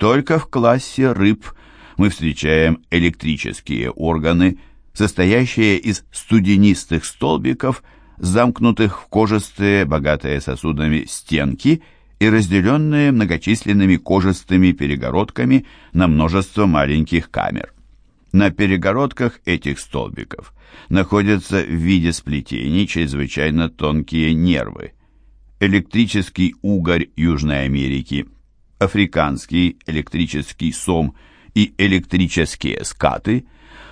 Только в классе рыб мы встречаем электрические органы, состоящие из студенистых столбиков, замкнутых в кожистые, богатые сосудами стенки и разделенные многочисленными кожистыми перегородками на множество маленьких камер. На перегородках этих столбиков находятся в виде сплетений чрезвычайно тонкие нервы. Электрический угорь Южной Америки, африканский электрический сом и электрические скаты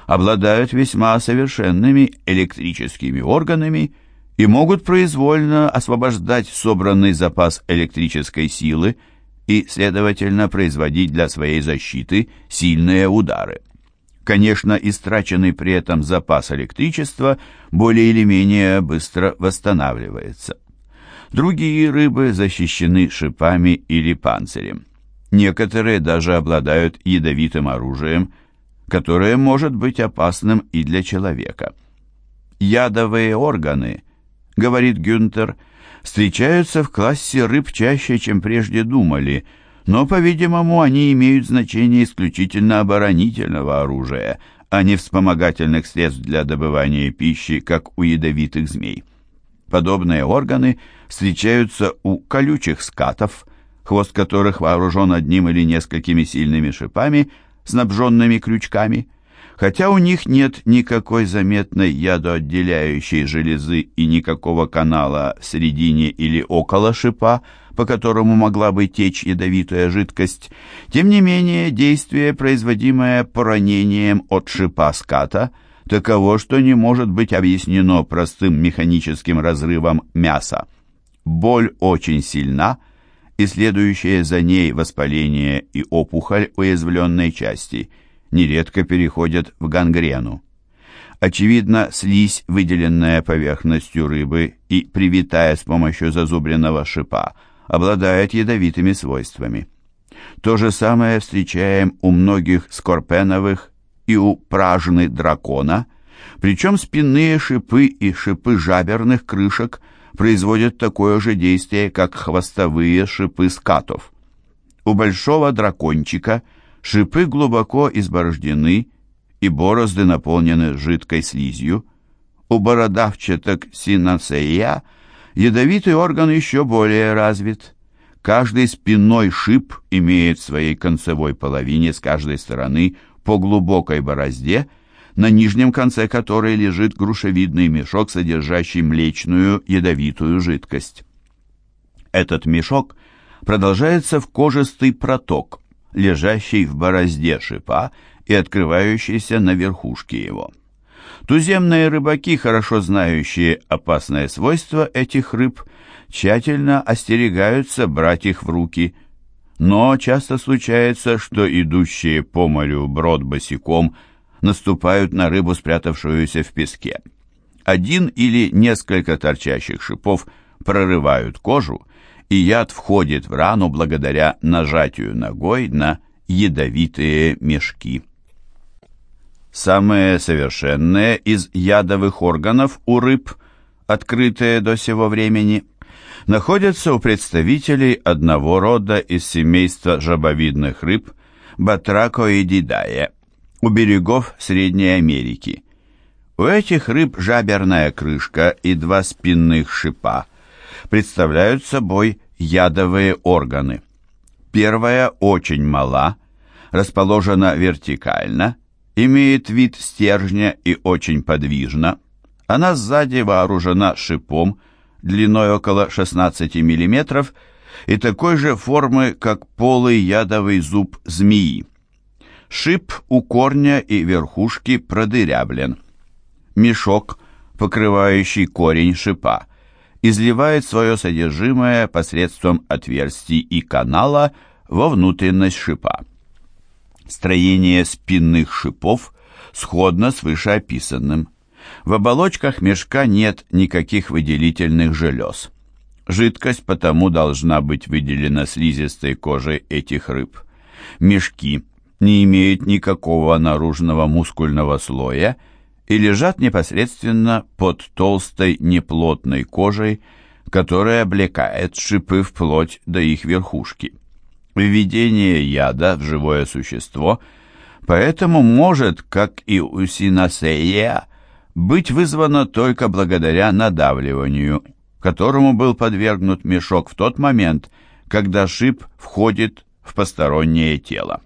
обладают весьма совершенными электрическими органами и могут произвольно освобождать собранный запас электрической силы и, следовательно, производить для своей защиты сильные удары. Конечно, истраченный при этом запас электричества более или менее быстро восстанавливается. Другие рыбы защищены шипами или панцирем. Некоторые даже обладают ядовитым оружием, которое может быть опасным и для человека. Ядовые органы, говорит Гюнтер, встречаются в классе рыб чаще, чем прежде думали – но, по-видимому, они имеют значение исключительно оборонительного оружия, а не вспомогательных средств для добывания пищи, как у ядовитых змей. Подобные органы встречаются у колючих скатов, хвост которых вооружен одним или несколькими сильными шипами, снабженными крючками. Хотя у них нет никакой заметной ядоотделяющей железы и никакого канала в середине или около шипа, по которому могла бы течь ядовитая жидкость. Тем не менее, действие, производимое поранением от шипа ската, таково, что не может быть объяснено простым механическим разрывом мяса. Боль очень сильна, и следующее за ней воспаление и опухоль уязвленной части нередко переходят в гангрену. Очевидно, слизь, выделенная поверхностью рыбы и привитая с помощью зазубренного шипа, обладает ядовитыми свойствами. То же самое встречаем у многих скорпеновых и у пражны дракона, причем спинные шипы и шипы жаберных крышек производят такое же действие, как хвостовые шипы скатов. У большого дракончика шипы глубоко изборождены и борозды наполнены жидкой слизью. У бородавчаток синацея – Ядовитый орган еще более развит. Каждый спинной шип имеет в своей концевой половине с каждой стороны по глубокой борозде, на нижнем конце которой лежит грушевидный мешок, содержащий млечную ядовитую жидкость. Этот мешок продолжается в кожистый проток, лежащий в борозде шипа и открывающийся на верхушке его. Туземные рыбаки, хорошо знающие опасное свойство этих рыб, тщательно остерегаются брать их в руки. Но часто случается, что идущие по морю брод босиком наступают на рыбу, спрятавшуюся в песке. Один или несколько торчащих шипов прорывают кожу, и яд входит в рану благодаря нажатию ногой на ядовитые мешки. Самые совершенные из ядовых органов у рыб, открытые до сего времени, находятся у представителей одного рода из семейства жабовидных рыб Батракоидидае у берегов Средней Америки. У этих рыб жаберная крышка и два спинных шипа представляют собой ядовые органы. Первая очень мала, расположена вертикально – имеет вид стержня и очень подвижна. Она сзади вооружена шипом длиной около 16 мм и такой же формы, как полый ядовый зуб змеи. Шип у корня и верхушки продырявлен. Мешок, покрывающий корень шипа, изливает свое содержимое посредством отверстий и канала во внутренность шипа. Строение спинных шипов сходно с вышеописанным. В оболочках мешка нет никаких выделительных желез. Жидкость потому должна быть выделена слизистой кожей этих рыб. Мешки не имеют никакого наружного мускульного слоя и лежат непосредственно под толстой неплотной кожей, которая облекает шипы вплоть до их верхушки. Введение яда в живое существо поэтому может, как и у синасея, быть вызвано только благодаря надавливанию, которому был подвергнут мешок в тот момент, когда шип входит в постороннее тело.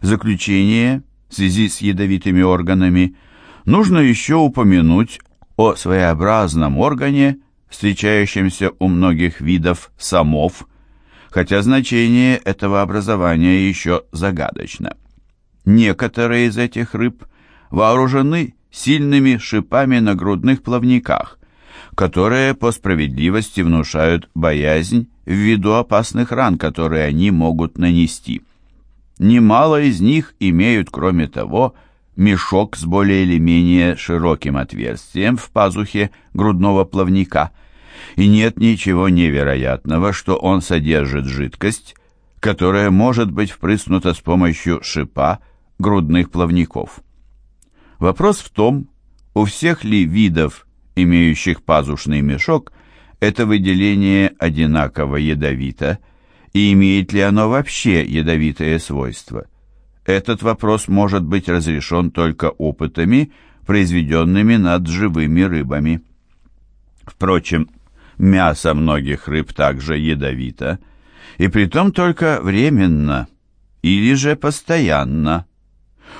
Заключение, в связи с ядовитыми органами, нужно еще упомянуть о своеобразном органе, встречающемся у многих видов самов, хотя значение этого образования еще загадочно. Некоторые из этих рыб вооружены сильными шипами на грудных плавниках, которые по справедливости внушают боязнь ввиду опасных ран, которые они могут нанести. Немало из них имеют, кроме того, мешок с более или менее широким отверстием в пазухе грудного плавника, и нет ничего невероятного, что он содержит жидкость, которая может быть впрыснута с помощью шипа грудных плавников. Вопрос в том, у всех ли видов, имеющих пазушный мешок, это выделение одинаково ядовито, и имеет ли оно вообще ядовитые свойства? Этот вопрос может быть разрешен только опытами, произведенными над живыми рыбами. Впрочем, мясо многих рыб также ядовито, и притом только временно или же постоянно.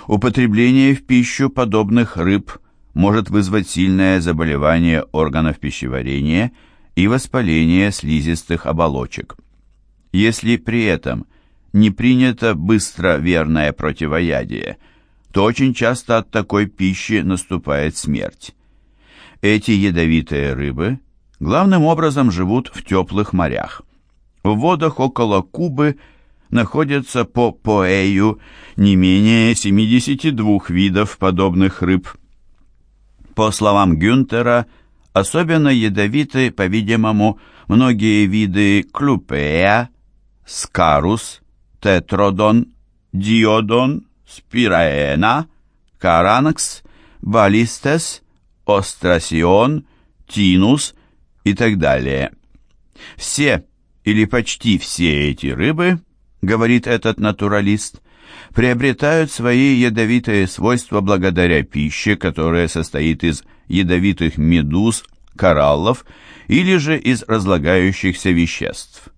Употребление в пищу подобных рыб может вызвать сильное заболевание органов пищеварения и воспаление слизистых оболочек. Если при этом не принято быстро верное противоядие, то очень часто от такой пищи наступает смерть. Эти ядовитые рыбы главным образом живут в теплых морях. В водах около Кубы находятся по Поэю не менее 72 видов подобных рыб. По словам Гюнтера, особенно ядовиты, по-видимому, многие виды клюпея, скарус, тетродон, диодон, спираена, каранкс, балистес, острасион, тинус и так далее. Все или почти все эти рыбы, говорит этот натуралист, приобретают свои ядовитые свойства благодаря пище, которая состоит из ядовитых медуз, кораллов или же из разлагающихся веществ.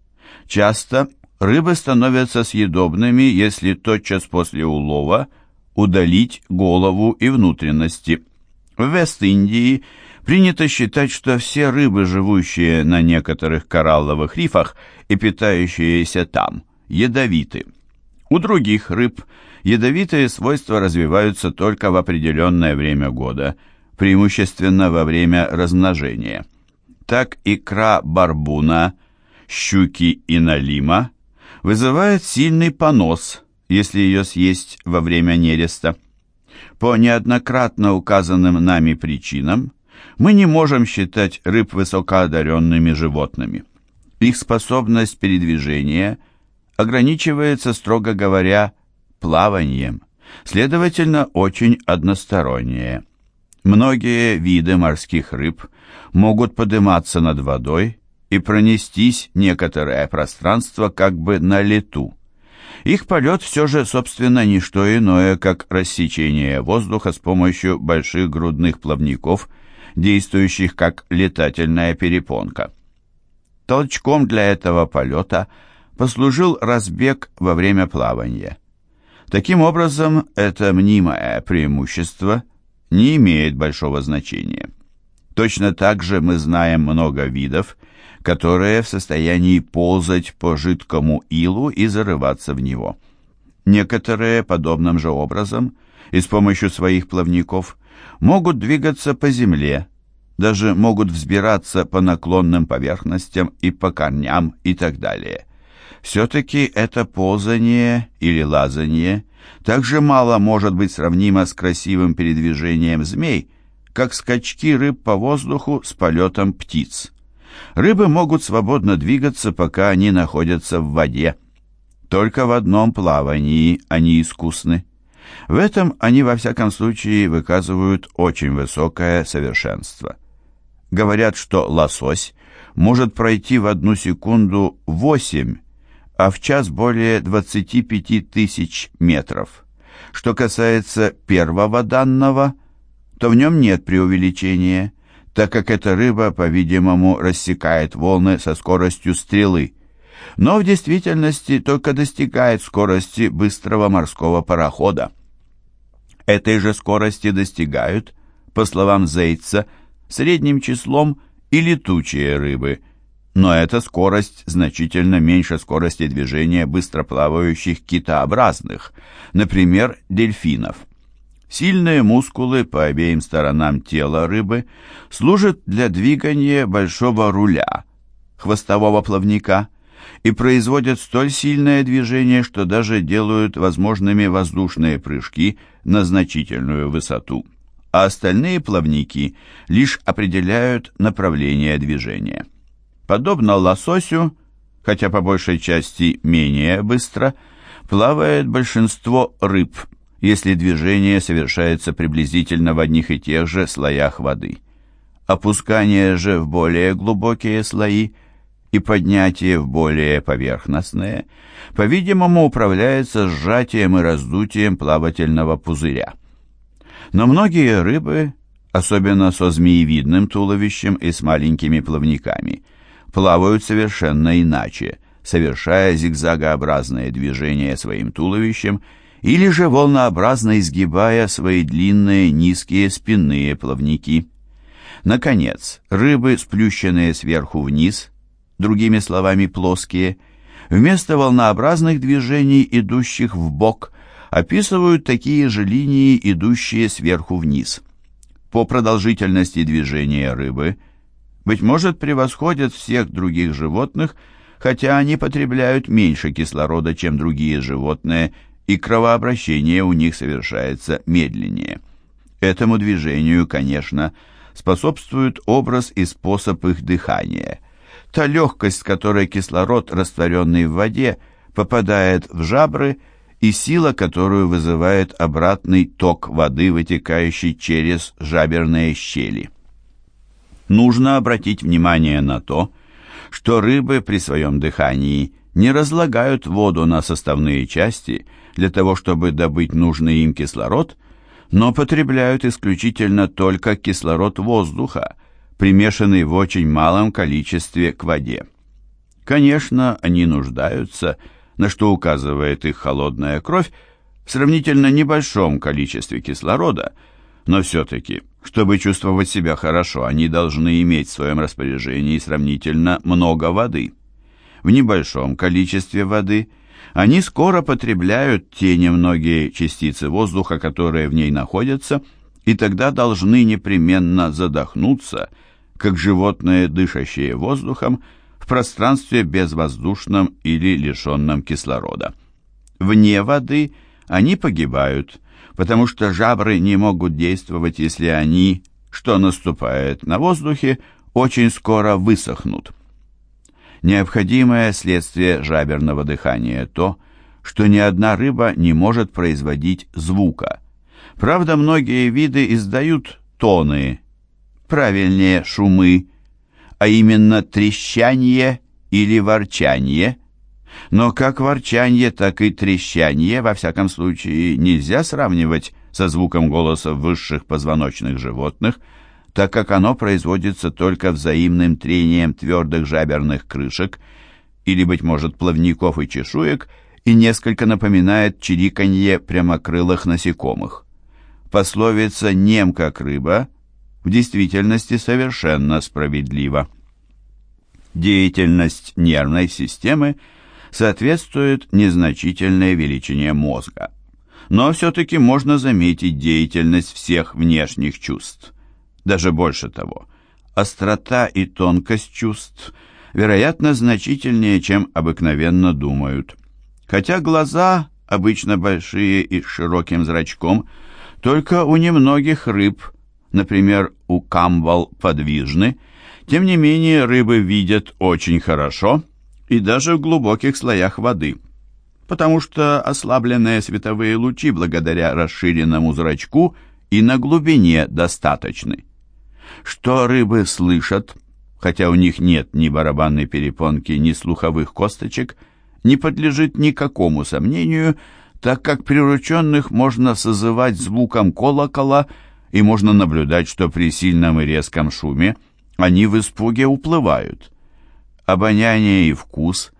Часто рыбы становятся съедобными, если тотчас после улова удалить голову и внутренности. В Вест-Индии принято считать, что все рыбы, живущие на некоторых коралловых рифах и питающиеся там, ядовиты. У других рыб ядовитые свойства развиваются только в определенное время года, преимущественно во время размножения. Так икра барбуна, щуки и налима вызывает сильный понос, если ее съесть во время нереста. По неоднократно указанным нами причинам мы не можем считать рыб высокоодаренными животными. Их способность передвижения – ограничивается, строго говоря, плаванием, следовательно, очень одностороннее. Многие виды морских рыб могут подниматься над водой и пронестись некоторое пространство как бы на лету. Их полет все же, собственно, не что иное, как рассечение воздуха с помощью больших грудных плавников, действующих как летательная перепонка. Толчком для этого полета – послужил разбег во время плавания. Таким образом, это мнимое преимущество не имеет большого значения. Точно так же мы знаем много видов, которые в состоянии ползать по жидкому илу и зарываться в него. Некоторые подобным же образом и с помощью своих плавников могут двигаться по земле, даже могут взбираться по наклонным поверхностям и по корням и так далее. Все-таки это ползание или лазание также мало может быть сравнимо с красивым передвижением змей, как скачки рыб по воздуху с полетом птиц. Рыбы могут свободно двигаться, пока они находятся в воде. Только в одном плавании они искусны. В этом они во всяком случае выказывают очень высокое совершенство. Говорят, что лосось может пройти в одну секунду восемь а в час более 25 тысяч метров. Что касается первого данного, то в нем нет преувеличения, так как эта рыба, по-видимому, рассекает волны со скоростью стрелы, но в действительности только достигает скорости быстрого морского парохода. Этой же скорости достигают, по словам Зейца, средним числом и летучие рыбы, но эта скорость значительно меньше скорости движения быстроплавающих китообразных, например, дельфинов. Сильные мускулы по обеим сторонам тела рыбы служат для двигания большого руля, хвостового плавника, и производят столь сильное движение, что даже делают возможными воздушные прыжки на значительную высоту а остальные плавники лишь определяют направление движения. Подобно лососю, хотя по большей части менее быстро, плавает большинство рыб, если движение совершается приблизительно в одних и тех же слоях воды. Опускание же в более глубокие слои и поднятие в более поверхностные, по-видимому, управляется сжатием и раздутием плавательного пузыря. Но многие рыбы, особенно со змеевидным туловищем и с маленькими плавниками, плавают совершенно иначе, совершая зигзагообразные движения своим туловищем или же волнообразно изгибая свои длинные низкие спинные плавники. Наконец, рыбы, сплющенные сверху вниз, другими словами плоские, вместо волнообразных движений, идущих в бок, описывают такие же линии, идущие сверху вниз. По продолжительности движения рыбы, быть может, превосходят всех других животных, хотя они потребляют меньше кислорода, чем другие животные, и кровообращение у них совершается медленнее. Этому движению, конечно, способствует образ и способ их дыхания. Та легкость, с которой кислород, растворенный в воде, попадает в жабры – и сила, которую вызывает обратный ток воды, вытекающий через жаберные щели. Нужно обратить внимание на то, что рыбы при своем дыхании не разлагают воду на составные части для того, чтобы добыть нужный им кислород, но потребляют исключительно только кислород воздуха, примешанный в очень малом количестве к воде. Конечно, они нуждаются на что указывает их холодная кровь, в сравнительно небольшом количестве кислорода, но все-таки, чтобы чувствовать себя хорошо, они должны иметь в своем распоряжении сравнительно много воды. В небольшом количестве воды они скоро потребляют те немногие частицы воздуха, которые в ней находятся, и тогда должны непременно задохнуться, как животные, дышащие воздухом, пространстве безвоздушном или лишенном кислорода. Вне воды они погибают, потому что жабры не могут действовать, если они, что наступает на воздухе, очень скоро высохнут. Необходимое следствие жаберного дыхания то, что ни одна рыба не может производить звука. Правда, многие виды издают тоны, правильнее шумы, а именно трещание или ворчание. Но как ворчание, так и трещание, во всяком случае, нельзя сравнивать со звуком голоса высших позвоночных животных, так как оно производится только взаимным трением твердых жаберных крышек или, быть может, плавников и чешуек, и несколько напоминает чириканье прямокрылых насекомых. Пословица «нем как рыба» в действительности совершенно справедлива. Деятельность нервной системы соответствует незначительной величине мозга. Но все-таки можно заметить деятельность всех внешних чувств. Даже больше того, острота и тонкость чувств, вероятно, значительнее, чем обыкновенно думают. Хотя глаза, обычно большие и с широким зрачком, только у немногих рыб – например, у камбал подвижны, тем не менее рыбы видят очень хорошо и даже в глубоких слоях воды, потому что ослабленные световые лучи благодаря расширенному зрачку и на глубине достаточны. Что рыбы слышат, хотя у них нет ни барабанной перепонки, ни слуховых косточек, не подлежит никакому сомнению, так как прирученных можно созывать звуком колокола и можно наблюдать, что при сильном и резком шуме они в испуге уплывают. Обоняние и вкус,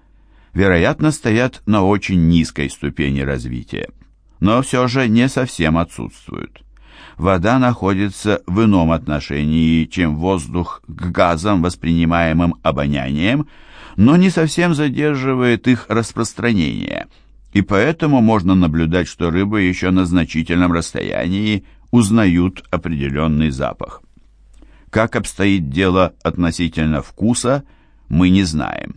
вероятно, стоят на очень низкой ступени развития, но все же не совсем отсутствуют. Вода находится в ином отношении, чем воздух к газам, воспринимаемым обонянием, но не совсем задерживает их распространение, и поэтому можно наблюдать, что рыбы еще на значительном расстоянии узнают определенный запах. Как обстоит дело относительно вкуса, мы не знаем.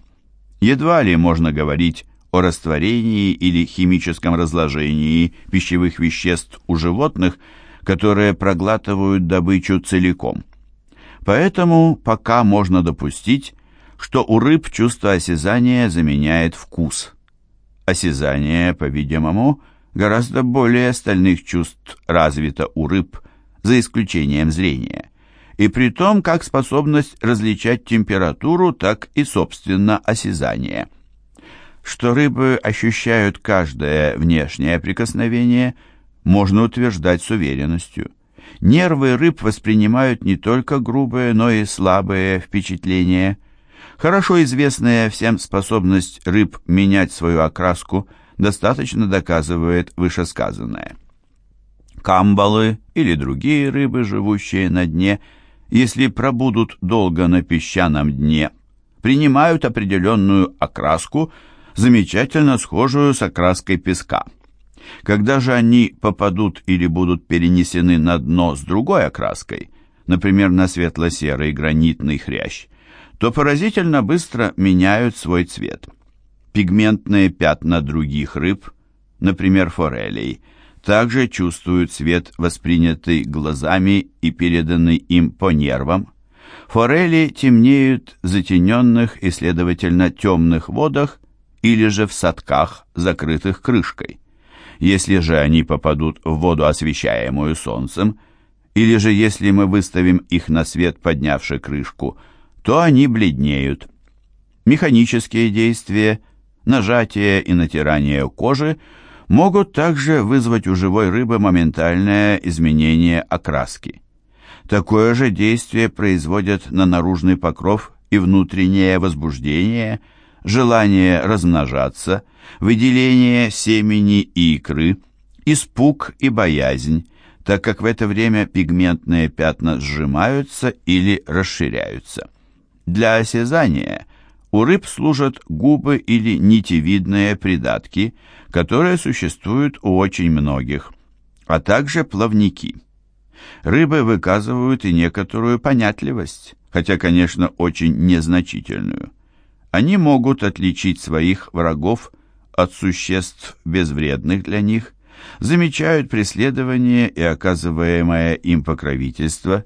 Едва ли можно говорить о растворении или химическом разложении пищевых веществ у животных, которые проглатывают добычу целиком. Поэтому пока можно допустить, что у рыб чувство осязания заменяет вкус. Осязание, по-видимому, гораздо более остальных чувств развито у рыб, за исключением зрения и при том как способность различать температуру, так и, собственно, осязание. Что рыбы ощущают каждое внешнее прикосновение, можно утверждать с уверенностью. Нервы рыб воспринимают не только грубые, но и слабые впечатления. Хорошо известная всем способность рыб менять свою окраску достаточно доказывает вышесказанное. Камбалы или другие рыбы, живущие на дне – если пробудут долго на песчаном дне, принимают определенную окраску, замечательно схожую с окраской песка. Когда же они попадут или будут перенесены на дно с другой окраской, например, на светло-серый гранитный хрящ, то поразительно быстро меняют свой цвет. Пигментные пятна других рыб, например, форелей – также чувствуют свет, воспринятый глазами и переданный им по нервам. Форели темнеют в затененных и, следовательно, темных водах или же в садках, закрытых крышкой. Если же они попадут в воду, освещаемую солнцем, или же если мы выставим их на свет, поднявши крышку, то они бледнеют. Механические действия, нажатие и натирание кожи – могут также вызвать у живой рыбы моментальное изменение окраски. Такое же действие производят на наружный покров и внутреннее возбуждение, желание размножаться, выделение семени и икры, испуг и боязнь, так как в это время пигментные пятна сжимаются или расширяются. Для осязания у рыб служат губы или нитевидные придатки, которые существуют у очень многих, а также плавники. Рыбы выказывают и некоторую понятливость, хотя, конечно, очень незначительную. Они могут отличить своих врагов от существ безвредных для них, замечают преследование и оказываемое им покровительство,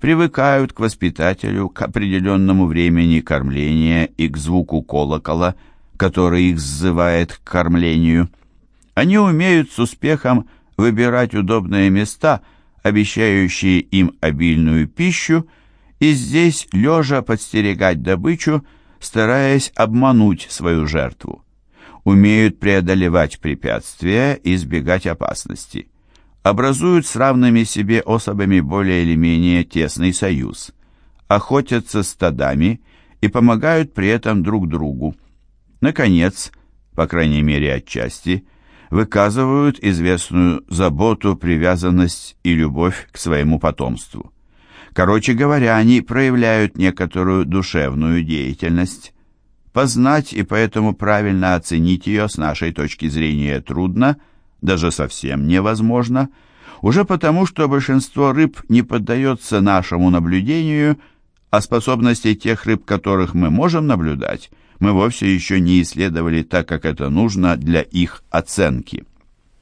привыкают к воспитателю, к определенному времени кормления и к звуку колокола – который их сзывает к кормлению. Они умеют с успехом выбирать удобные места, обещающие им обильную пищу, и здесь лежа подстерегать добычу, стараясь обмануть свою жертву. Умеют преодолевать препятствия и избегать опасности. Образуют с равными себе особами более или менее тесный союз. Охотятся стадами и помогают при этом друг другу наконец, по крайней мере отчасти, выказывают известную заботу, привязанность и любовь к своему потомству. Короче говоря, они проявляют некоторую душевную деятельность. Познать и поэтому правильно оценить ее с нашей точки зрения трудно, даже совсем невозможно, уже потому, что большинство рыб не поддается нашему наблюдению, а способности тех рыб, которых мы можем наблюдать – мы вовсе еще не исследовали так, как это нужно для их оценки.